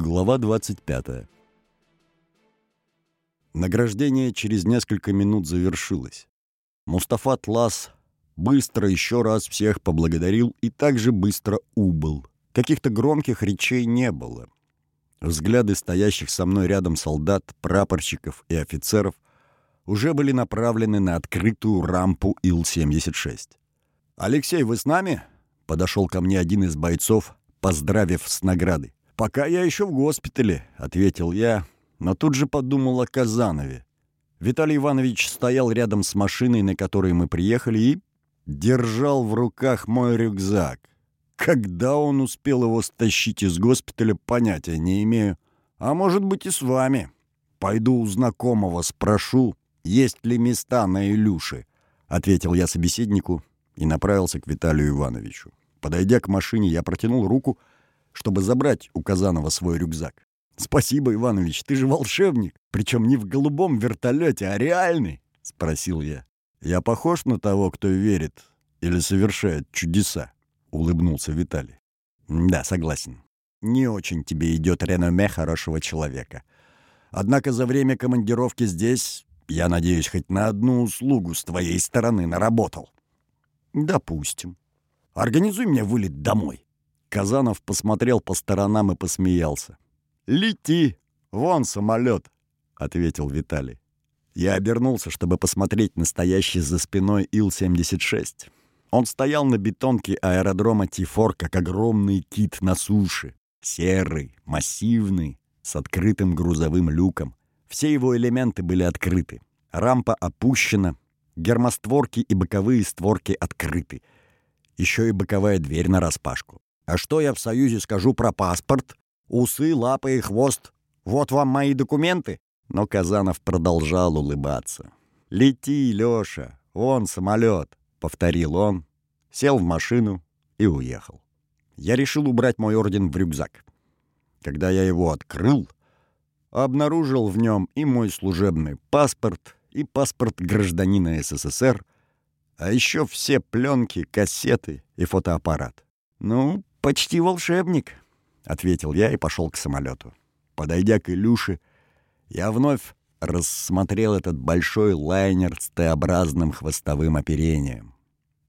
Глава 25. Награждение через несколько минут завершилось. Мустафа Тлас быстро еще раз всех поблагодарил и также быстро убыл. Каких-то громких речей не было. Взгляды стоящих со мной рядом солдат, прапорщиков и офицеров уже были направлены на открытую рампу Ил-76. «Алексей, вы с нами?» — подошел ко мне один из бойцов, поздравив с наградой. «Пока я еще в госпитале», — ответил я, но тут же подумал о Казанове. Виталий Иванович стоял рядом с машиной, на которой мы приехали, и держал в руках мой рюкзак. Когда он успел его стащить из госпиталя, понятия не имею. А может быть и с вами. Пойду у знакомого спрошу, есть ли места на Илюше, — ответил я собеседнику и направился к Виталию Ивановичу. Подойдя к машине, я протянул руку — чтобы забрать у Казанова свой рюкзак. «Спасибо, Иванович, ты же волшебник, причем не в голубом вертолете, а реальный», — спросил я. «Я похож на того, кто верит или совершает чудеса?» — улыбнулся Виталий. «Да, согласен. Не очень тебе идет реноме хорошего человека. Однако за время командировки здесь, я надеюсь, хоть на одну услугу с твоей стороны наработал». «Допустим. Организуй мне вылет домой». Казанов посмотрел по сторонам и посмеялся. «Лети! Вон самолет!» — ответил Виталий. Я обернулся, чтобы посмотреть настоящий за спиной Ил-76. Он стоял на бетонке аэродрома Тифор, как огромный кит на суше. Серый, массивный, с открытым грузовым люком. Все его элементы были открыты. Рампа опущена, гермостворки и боковые створки открыты. Еще и боковая дверь нараспашку. А что я в Союзе скажу про паспорт? Усы, лапы и хвост. Вот вам мои документы. Но Казанов продолжал улыбаться. «Лети, Лёша, вон самолет», — повторил он, сел в машину и уехал. Я решил убрать мой орден в рюкзак. Когда я его открыл, обнаружил в нем и мой служебный паспорт, и паспорт гражданина СССР, а еще все пленки, кассеты и фотоаппарат. Ну, «Почти волшебник», — ответил я и пошел к самолету. Подойдя к Илюше, я вновь рассмотрел этот большой лайнер с Т-образным хвостовым оперением.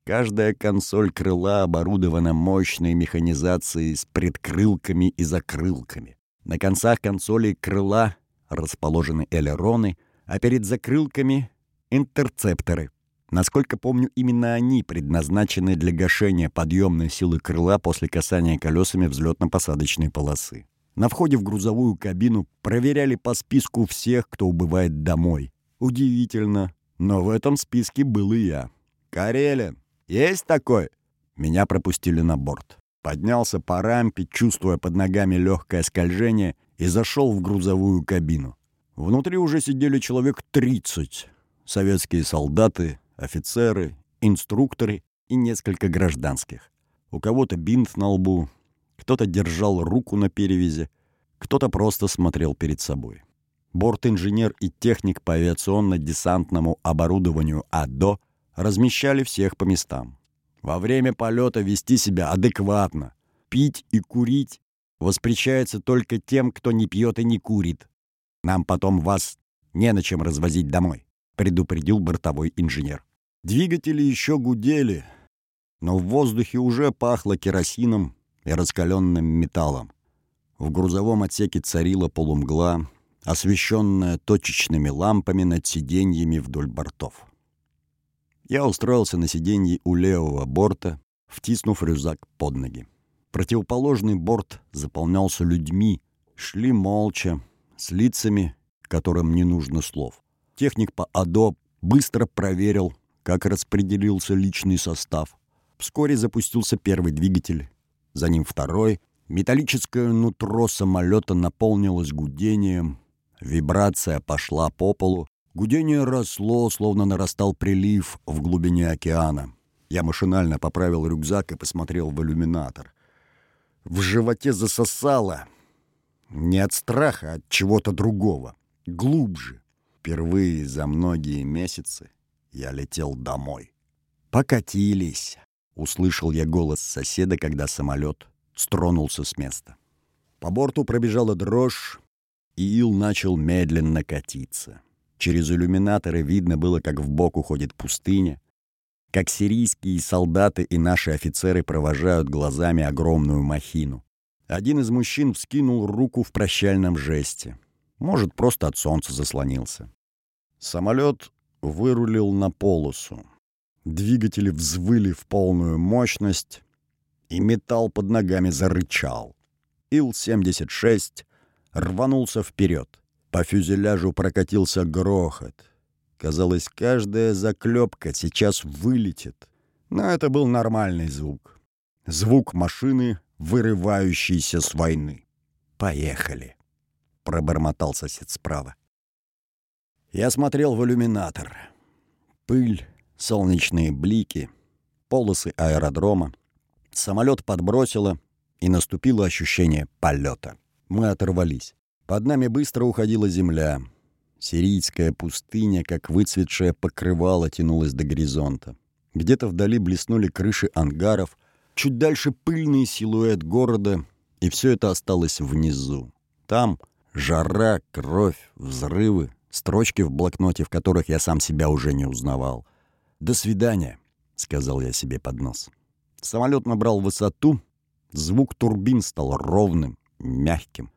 Каждая консоль крыла оборудована мощной механизацией с предкрылками и закрылками. На концах консолей крыла расположены элероны, а перед закрылками — интерцепторы — Насколько помню, именно они предназначены для гашения подъемной силы крыла после касания колесами взлетно-посадочной полосы. На входе в грузовую кабину проверяли по списку всех, кто убывает домой. Удивительно, но в этом списке был и я. «Карелин, есть такой?» Меня пропустили на борт. Поднялся по рампе, чувствуя под ногами легкое скольжение, и зашел в грузовую кабину. Внутри уже сидели человек 30. Советские солдаты, офицеры, инструкторы и несколько гражданских. У кого-то бинт на лбу, кто-то держал руку на перевязи, кто-то просто смотрел перед собой. Борт-инженер и техник по авиационно-десантному оборудованию АДО размещали всех по местам. Во время полета вести себя адекватно. Пить и курить воспрещается только тем, кто не пьет и не курит. Нам потом вас не на чем развозить домой, предупредил бортовой инженер. Двигатели еще гудели, но в воздухе уже пахло керосином и раскаленным металлом. В грузовом отсеке царила полумгла, освещенная точечными лампами над сиденьями вдоль бортов. Я устроился на сиденье у левого борта, втиснув рюкзак под ноги. Противоположный борт заполнялся людьми, шли молча, с лицами, которым не нужно слов. Техник по АДО быстро проверил, как распределился личный состав. Вскоре запустился первый двигатель, за ним второй. Металлическое нутро самолета наполнилось гудением. Вибрация пошла по полу. Гудение росло, словно нарастал прилив в глубине океана. Я машинально поправил рюкзак и посмотрел в иллюминатор. В животе засосало. Не от страха, а от чего-то другого. Глубже. Впервые за многие месяцы я летел домой. «Покатились!» — услышал я голос соседа, когда самолет стронулся с места. По борту пробежала дрожь, и ил начал медленно катиться. Через иллюминаторы видно было, как в бок уходит пустыня, как сирийские солдаты и наши офицеры провожают глазами огромную махину. Один из мужчин вскинул руку в прощальном жесте. Может, просто от солнца заслонился. Самолет вырулил на полосу. Двигатели взвыли в полную мощность, и металл под ногами зарычал. Ил-76 рванулся вперед. По фюзеляжу прокатился грохот. Казалось, каждая заклепка сейчас вылетит. Но это был нормальный звук. Звук машины, вырывающейся с войны. «Поехали!» — пробормотал сосед справа. Я смотрел в иллюминатор. Пыль, солнечные блики, полосы аэродрома. Самолет подбросило, и наступило ощущение полета. Мы оторвались. Под нами быстро уходила земля. Сирийская пустыня, как выцветшее покрывало, тянулась до горизонта. Где-то вдали блеснули крыши ангаров, чуть дальше пыльный силуэт города, и все это осталось внизу. Там жара, кровь, взрывы, строчки в блокноте, в которых я сам себя уже не узнавал. «До свидания», — сказал я себе под нос. Самолет набрал высоту, звук турбин стал ровным, мягким.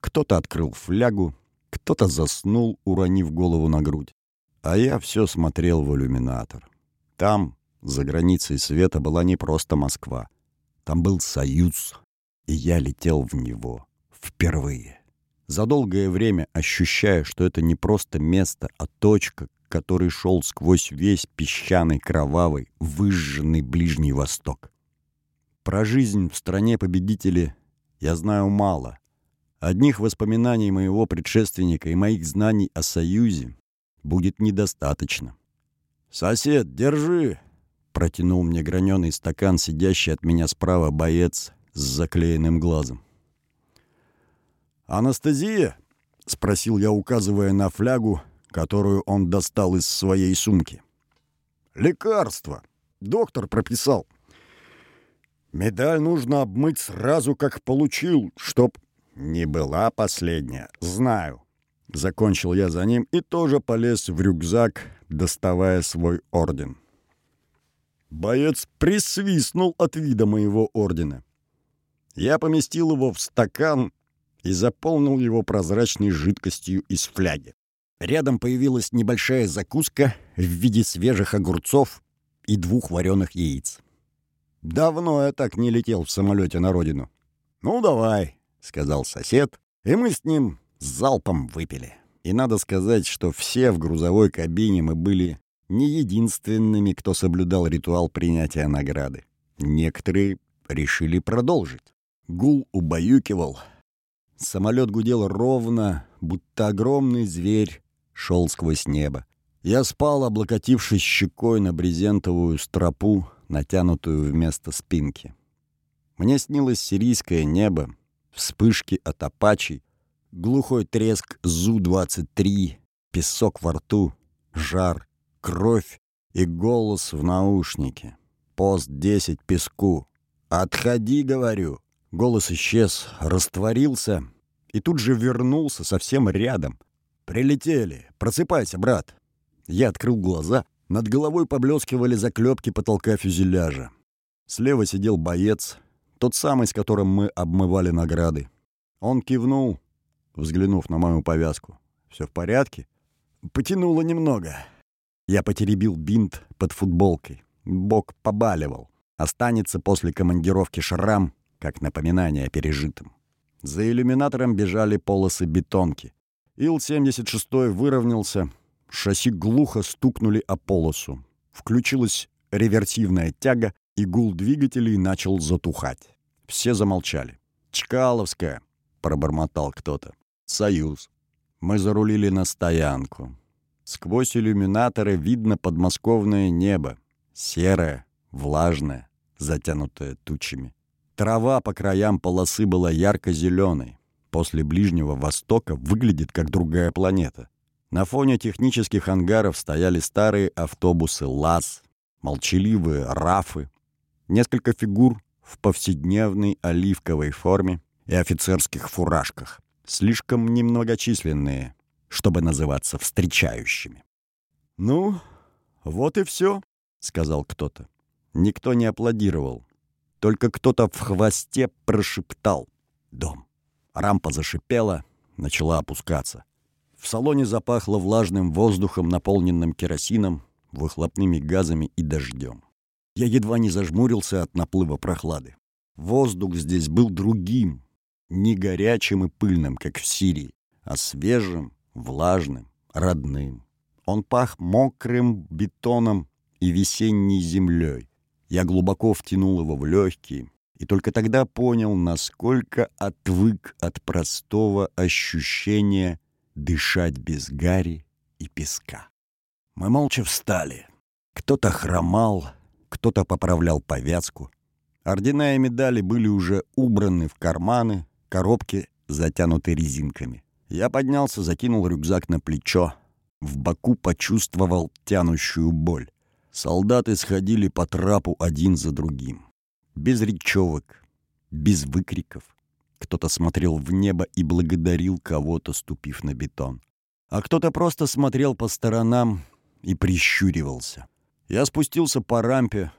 Кто-то открыл флягу, кто-то заснул, уронив голову на грудь. А я все смотрел в иллюминатор. Там, за границей света, была не просто Москва. Там был Союз, и я летел в него. Впервые. За долгое время ощущая, что это не просто место, а точка, который шел сквозь весь песчаный, кровавый, выжженный Ближний Восток. Про жизнь в стране победителей я знаю мало. Одних воспоминаний моего предшественника и моих знаний о Союзе будет недостаточно. «Сосед, держи!» — протянул мне граненый стакан, сидящий от меня справа боец с заклеенным глазом. «Анестезия?» — спросил я, указывая на флягу, которую он достал из своей сумки. «Лекарство. Доктор прописал. Медаль нужно обмыть сразу, как получил, чтоб...» «Не была последняя, знаю». Закончил я за ним и тоже полез в рюкзак, доставая свой орден. Боец присвистнул от вида моего ордена. Я поместил его в стакан и заполнил его прозрачной жидкостью из фляги. Рядом появилась небольшая закуска в виде свежих огурцов и двух вареных яиц. Давно я так не летел в самолете на родину. «Ну, давай», — сказал сосед, и мы с ним залпом выпили. И надо сказать, что все в грузовой кабине мы были не единственными, кто соблюдал ритуал принятия награды. Некоторые решили продолжить. Гул убаюкивал. Самолет гудел ровно, будто огромный зверь шел сквозь небо. Я спал, облокотившись щекой на брезентовую стропу, натянутую вместо спинки. Мне снилось сирийское небо, вспышки от апачей, глухой треск Зу-23, песок во рту, жар, кровь и голос в наушнике. Пост 10 песку. «Отходи, — говорю!» Голос исчез, растворился и тут же вернулся совсем рядом — «Прилетели! Просыпайся, брат!» Я открыл глаза. Над головой поблескивали заклепки потолка фюзеляжа. Слева сидел боец, тот самый, с которым мы обмывали награды. Он кивнул, взглянув на мою повязку. «Все в порядке?» «Потянуло немного». Я потеребил бинт под футболкой. Бок побаливал. Останется после командировки шрам, как напоминание о пережитом. За иллюминатором бежали полосы бетонки. Ил-76 выровнялся, шасси глухо стукнули о полосу. Включилась ревертивная тяга, и гул двигателей начал затухать. Все замолчали. «Чкаловская», — пробормотал кто-то. «Союз». Мы зарулили на стоянку. Сквозь иллюминаторы видно подмосковное небо. Серое, влажное, затянутое тучами. Трава по краям полосы была ярко-зеленой после Ближнего Востока выглядит как другая планета. На фоне технических ангаров стояли старые автобусы ЛАЗ, молчаливые РАФы, несколько фигур в повседневной оливковой форме и офицерских фуражках, слишком немногочисленные, чтобы называться встречающими. «Ну, вот и все», — сказал кто-то. Никто не аплодировал. Только кто-то в хвосте прошептал «Дом». Рампа зашипела, начала опускаться. В салоне запахло влажным воздухом, наполненным керосином, выхлопными газами и дождем. Я едва не зажмурился от наплыва прохлады. Воздух здесь был другим, не горячим и пыльным, как в Сирии, а свежим, влажным, родным. Он пах мокрым бетоном и весенней землей. Я глубоко втянул его в легкие, и только тогда понял, насколько отвык от простого ощущения дышать без гари и песка. Мы молча встали. Кто-то хромал, кто-то поправлял повязку. Ордена и медали были уже убраны в карманы, коробки затянуты резинками. Я поднялся, закинул рюкзак на плечо. В боку почувствовал тянущую боль. Солдаты сходили по трапу один за другим. Без речевок, без выкриков. Кто-то смотрел в небо и благодарил кого-то, ступив на бетон. А кто-то просто смотрел по сторонам и прищуривался. Я спустился по рампе,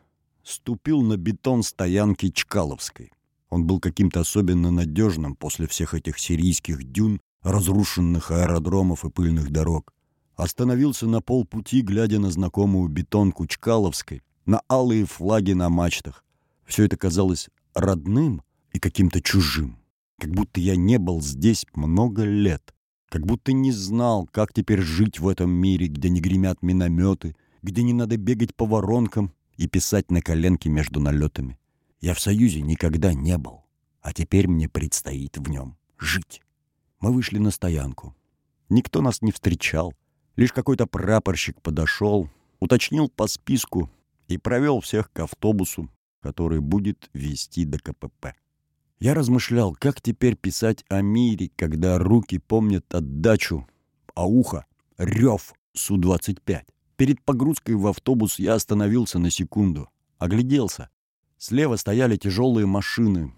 ступил на бетон стоянки Чкаловской. Он был каким-то особенно надежным после всех этих сирийских дюн, разрушенных аэродромов и пыльных дорог. Остановился на полпути, глядя на знакомую бетонку Чкаловской, на алые флаги на мачтах. Все это казалось родным и каким-то чужим. Как будто я не был здесь много лет. Как будто не знал, как теперь жить в этом мире, где не гремят минометы, где не надо бегать по воронкам и писать на коленке между налетами. Я в Союзе никогда не был, а теперь мне предстоит в нем жить. Мы вышли на стоянку. Никто нас не встречал. Лишь какой-то прапорщик подошел, уточнил по списку и провел всех к автобусу, который будет вести до КПП. Я размышлял, как теперь писать о мире, когда руки помнят отдачу, а ухо — рев Су-25. Перед погрузкой в автобус я остановился на секунду, огляделся. Слева стояли тяжелые машины.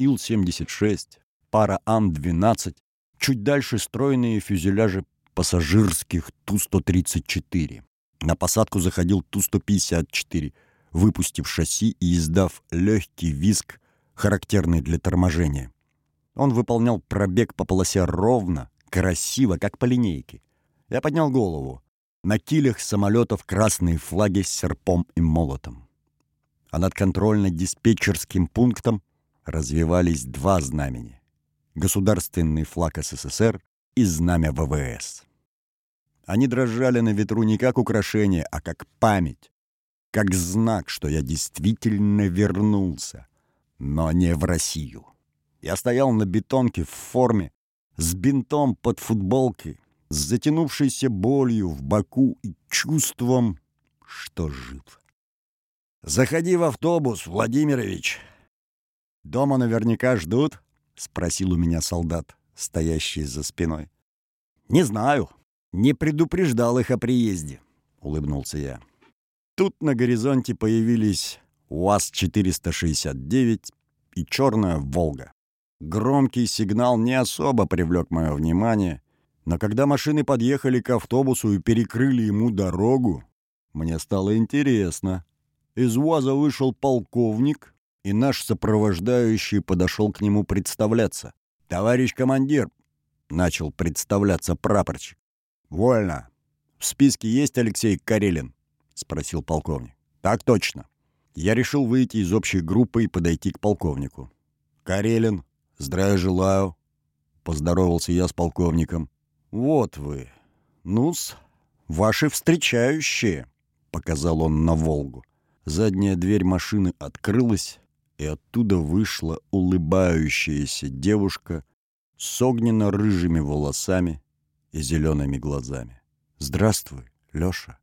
Ил-76, пара Ан-12, чуть дальше стройные фюзеляжи пассажирских Ту-134. На посадку заходил Ту-154, выпустив шасси и издав легкий визг, характерный для торможения. Он выполнял пробег по полосе ровно, красиво, как по линейке. Я поднял голову. На килях самолетов красные флаги с серпом и молотом. А над контрольно-диспетчерским пунктом развивались два знамени. Государственный флаг СССР и знамя ВВС. Они дрожали на ветру не как украшение, а как память, как знак, что я действительно вернулся, но не в Россию. Я стоял на бетонке в форме, с бинтом под футболкой, с затянувшейся болью в боку и чувством, что жив. «Заходи в автобус, Владимирович!» «Дома наверняка ждут?» — спросил у меня солдат, стоящий за спиной. «Не знаю. Не предупреждал их о приезде», — улыбнулся я. Тут на горизонте появились УАЗ-469 и черная «Волга». Громкий сигнал не особо привлек мое внимание, но когда машины подъехали к автобусу и перекрыли ему дорогу, мне стало интересно. Из УАЗа вышел полковник, и наш сопровождающий подошел к нему представляться. «Товарищ командир!» — начал представляться прапорщик. «Вольно. В списке есть Алексей Карелин?» — спросил полковник. «Так точно». Я решил выйти из общей группы и подойти к полковнику. «Карелин, здравия желаю!» — поздоровался я с полковником. «Вот вы. Ну-с, ваши встречающие!» — показал он на «Волгу». Задняя дверь машины открылась, и оттуда вышла улыбающаяся девушка с огненно-рыжими волосами и зелеными глазами. «Здравствуй, Лёша!»